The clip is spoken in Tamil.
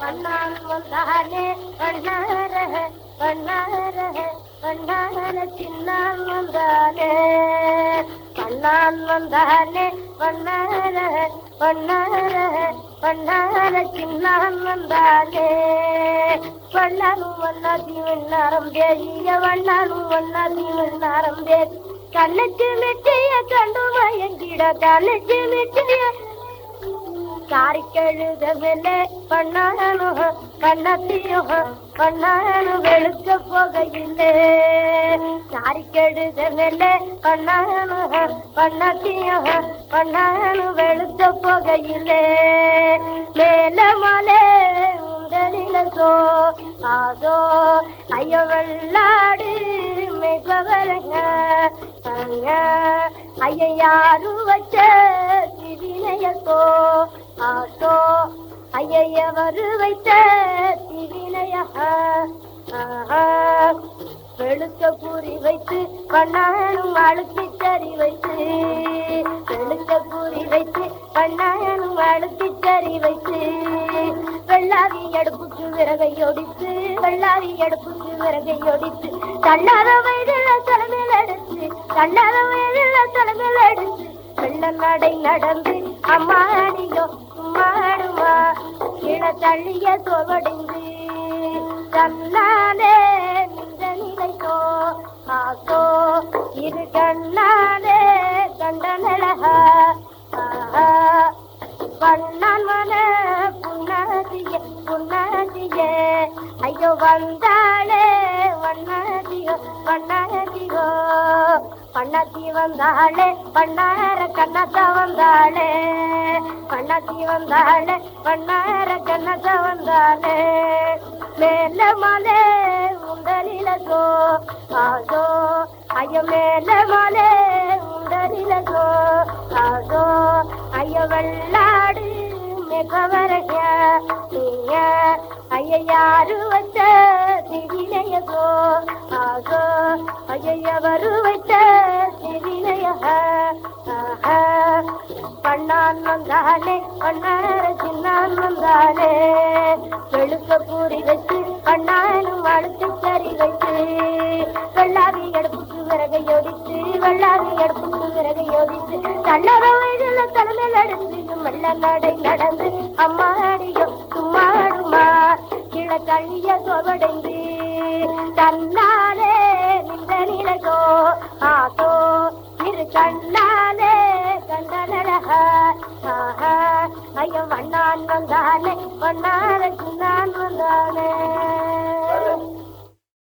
பண்ணால் வந்தாலே வண்ணார வண்ணார வண்ணார சின்னால் வந்தாலே வண்ணான் வந்தானே வண்ணார வண்ணார வண்ணார சின்னான் வந்தானே வண்ணானும் வண்ணாதி வண்ணாரம் பேசிய வண்ணாலும் வண்ணாதி வண்ணாரம் பேசி கண்ணுக்கு மெட்டிய கண்டு மயங்கிட கண்ணுக்கு மெட்டிய காரிக்கழுதவில்லை பண்ணானு கண்ணத்தியோ பண்ணானு வெளுக்க போகையில்லை காரிக்கழுதவில்லை பண்ணானு பண்ணத்தியோ பண்ணானு வெளுக்க போகையில்லை மேல மலை உடலிலோ ஆதோ ஐயோ வெள்ளாடு மிகவரங்க ஐய வச்ச திவினையோ ஆசோ ஐயவர் வைத்த திவினைய வெளுக்க கூறி வைத்து பண்ணானும் அழுத்தி சரி வைத்து வெளுக்க கூறி வைத்து பண்ணானும் அழுத்தி சரி வைத்து. வெள்ளாவி அடுப்புக்கு விறகை ஒடித்து வெள்ளாவி அடுப்புக்கு விறகை ஒடித்து தள்ளாத வயதில் தலைமையில் அடித்து தள்ளாத வயதில் தலைமையில் அடித்து வெள்ள நடை நடந்து அம்மா அடியோ மாடுமா இட தள்ளிய சோவடைந்து தன்னாலே நின்ற நிலைக்கோ ஆசோ இரு கண்ணாலே கண்டனழகா மன புண்ணாதிய புண்ணாதிய ஐயோ வந்தாளே வண்ணாதியோ வண்ணாதியோ. பண்ணாத்தி வந்தாளே பண்ணார கண்ணத்த வந்தாளே. பண்ணாத்தி வந்தாளே பண்ணார கண்ணத்த வந்தாளே. மேல மலே உண்டலிலகோ ஆகோ ஐயோ மேல மலே உண்டலிலகோ ஆகோ ஐயோ வெள்ளாடு மெகவரக நீங்க வச்ச திவினையகோ ஆகோ ஐயவர் வைத்த பண்ணான் வந்தாலே பண்ணார சின்னான் வந்தானே வெளுக்க பூரி வச்சு பண்ணாலும் அழுத்து சரி வச்சு விறகையோடித்து விறகை ஒடித்து வெள்ளாவி எடுப்புக்கு விறகை ஒடித்து தன்னர தலைமையில் எடுத்து மெல்ல நடை நடந்து அம்மா அடியோ சும்மாடுமா? கிழ தள்ளிய சொவடைந்து தன்னாலே நின்ற நிலகோ? ஆசோ இரு கண்ணாலே கண்டனழக ஐயோ வண்ணான் வந்தானே வண்ணான சின்னான் வந்தானே.